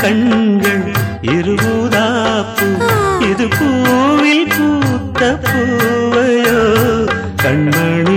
கண்கள் இருபூதாப்பு இது பூவில் பூத்த பூவையோ கண்மண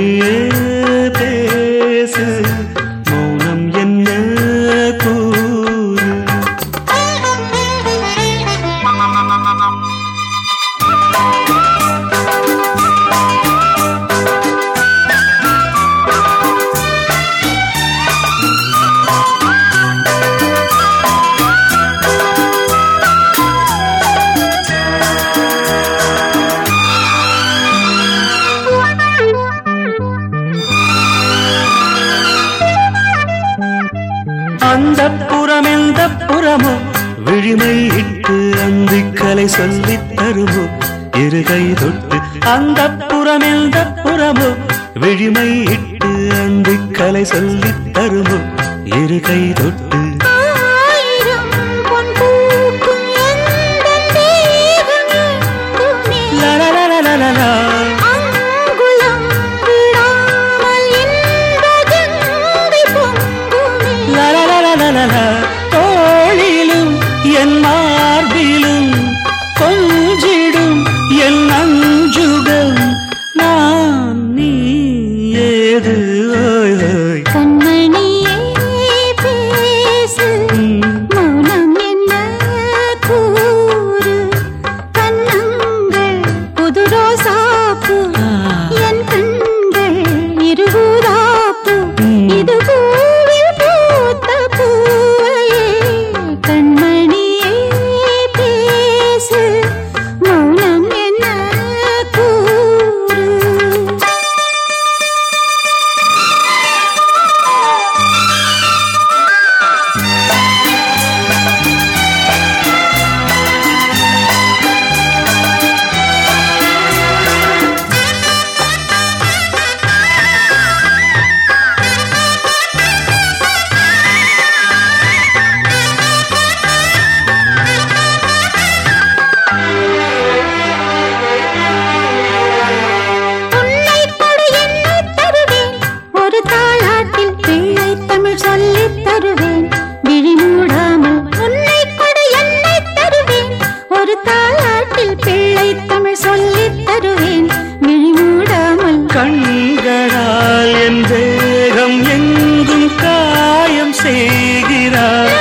அந்த புறம் எந்த புறமோ விழிமை இட்டு அந்திக்கலை சொல்லி தருமோ இருகை தொட்டு அந்த புறம் எந்த புறமோ விழிமை இட்டு அந்திக்கலை சொல்லி தருமோ இருகை தொட்டு மார்பிலும் கொஞ்சிடும் என் நஞ்சுகள். நான் நீ ஏது? கண்மணியே பேசு. நாட்டில் பிள்ளை தமிழ் சொல்லி தருவேன். விழி மூடாமல் உன்னை கொடு என்னை தருவேன். ஒரு தாளாட்டில் பிள்ளை தமிழ் சொல்லி தருவேன். விழி மூடாமல் கண்களால் என் தேகம் எங்கும் காயம் செய்கிறார்.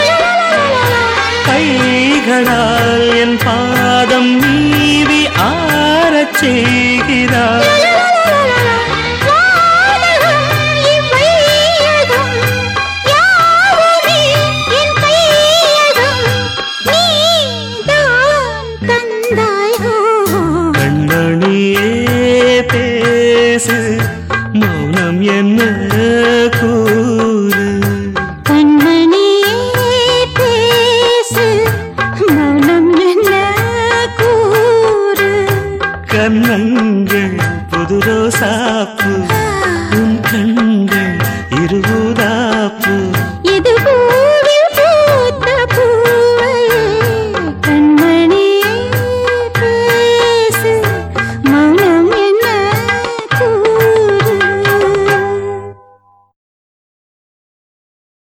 கைகளால் என் பாதம் நீவி ஆறச் மனம் என்ன கூறு? கண்ணங்கள் புதுரோ சாப்பு உன் கண்கள் இருவோ